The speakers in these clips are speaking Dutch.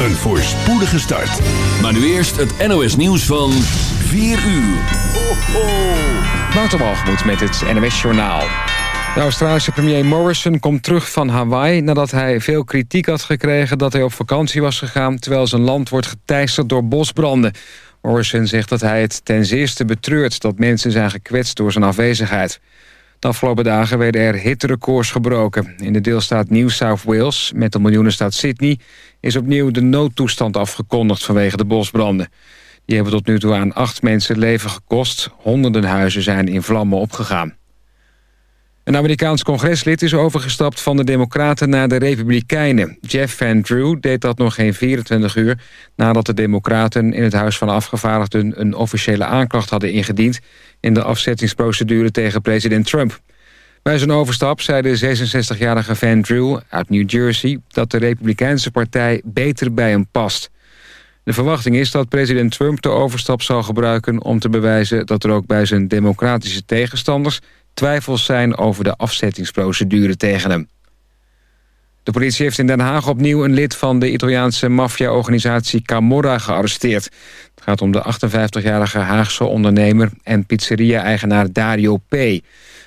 Een voorspoedige start. Maar nu eerst het NOS nieuws van 4 uur. Ho. Waterwalgemoed met het NOS Journaal. De Australische premier Morrison komt terug van Hawaii... nadat hij veel kritiek had gekregen dat hij op vakantie was gegaan... terwijl zijn land wordt geteisterd door bosbranden. Morrison zegt dat hij het ten zeerste betreurt... dat mensen zijn gekwetst door zijn afwezigheid. De afgelopen dagen werden er hitterecords gebroken. In de deelstaat New South Wales, met de miljoenenstaat Sydney... is opnieuw de noodtoestand afgekondigd vanwege de bosbranden. Die hebben tot nu toe aan acht mensen leven gekost. Honderden huizen zijn in vlammen opgegaan. Een Amerikaans congreslid is overgestapt van de Democraten naar de Republikeinen. Jeff Van Drew deed dat nog geen 24 uur... nadat de Democraten in het Huis van Afgevaardigden... een officiële aanklacht hadden ingediend... in de afzettingsprocedure tegen president Trump. Bij zijn overstap zei de 66-jarige Van Drew uit New Jersey... dat de Republikeinse partij beter bij hem past. De verwachting is dat president Trump de overstap zal gebruiken... om te bewijzen dat er ook bij zijn democratische tegenstanders twijfels zijn over de afzettingsprocedure tegen hem. De politie heeft in Den Haag opnieuw een lid van de Italiaanse maffia-organisatie Camorra gearresteerd. Het gaat om de 58-jarige Haagse ondernemer en pizzeria-eigenaar Dario P.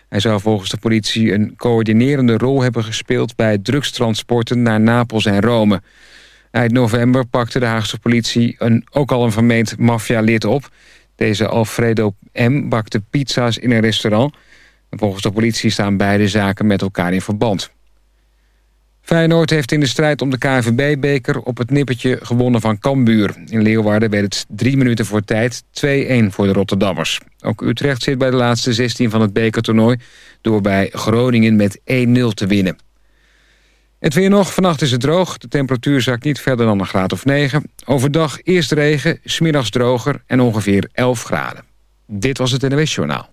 Hij zou volgens de politie een coördinerende rol hebben gespeeld... bij drugstransporten naar Napels en Rome. Eind november pakte de Haagse politie een, ook al een vermeend maffia-lid op. Deze Alfredo M. bakte pizza's in een restaurant volgens de politie staan beide zaken met elkaar in verband. Feyenoord heeft in de strijd om de KNVB-beker op het nippertje gewonnen van Cambuur. In Leeuwarden werd het drie minuten voor tijd 2-1 voor de Rotterdammers. Ook Utrecht zit bij de laatste 16 van het bekertoernooi... door bij Groningen met 1-0 te winnen. Het weer nog, vannacht is het droog. De temperatuur zakt niet verder dan een graad of 9. Overdag eerst regen, smiddags droger en ongeveer 11 graden. Dit was het NWS Journaal.